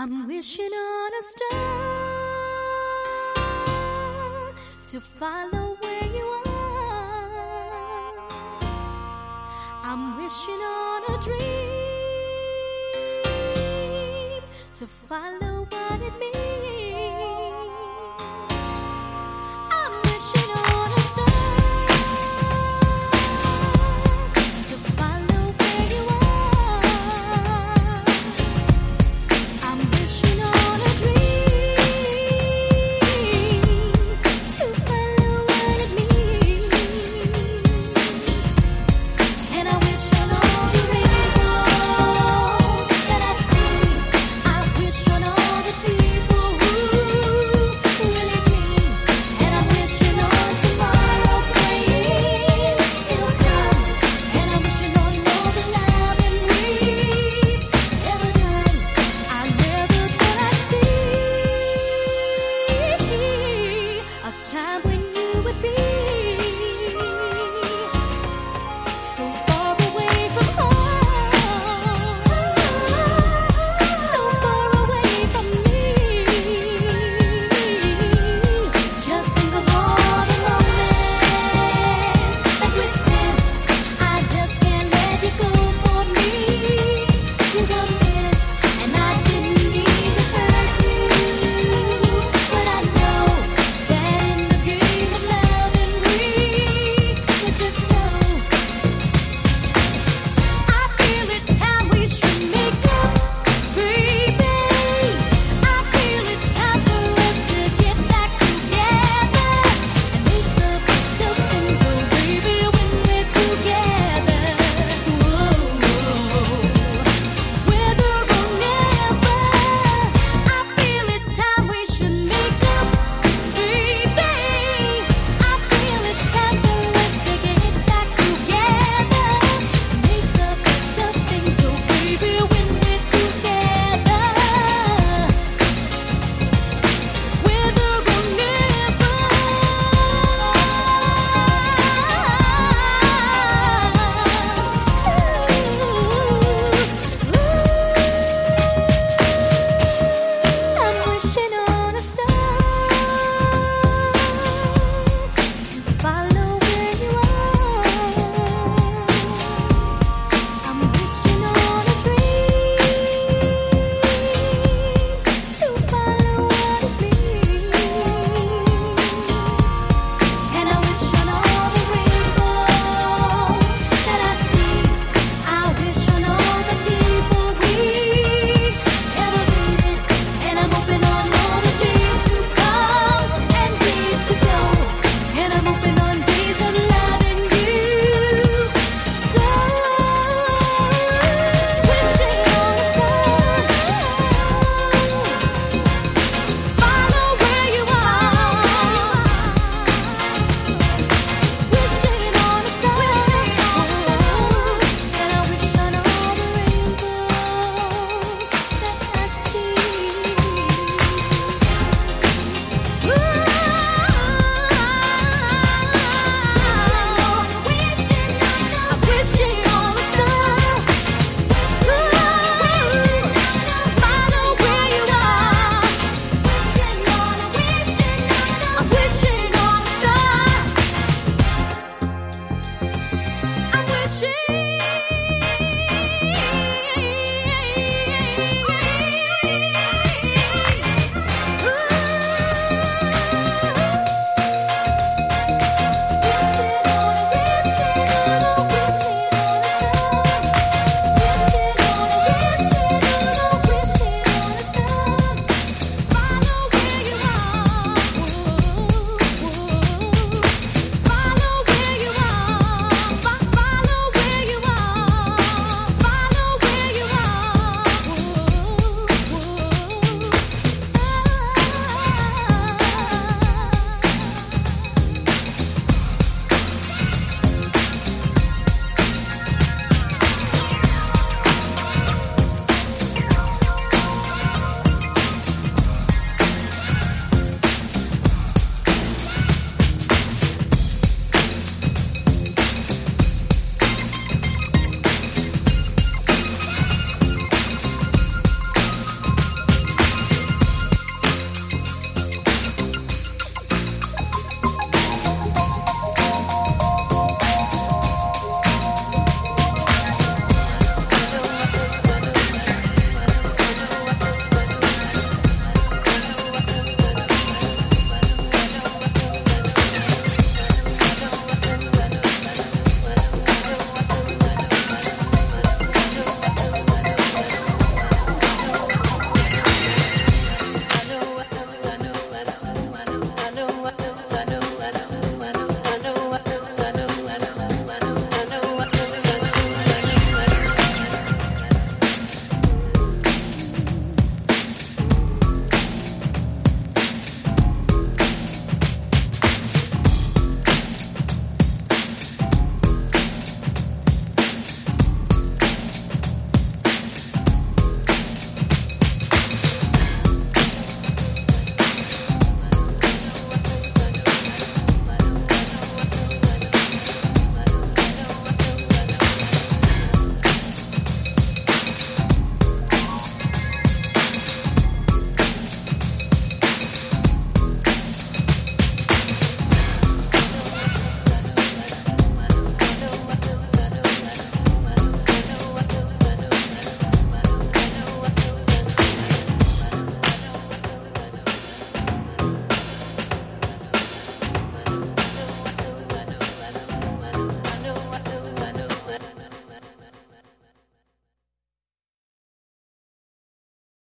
I'm wishing on a star to follow where you are. I'm wishing on a dream to follow what it means.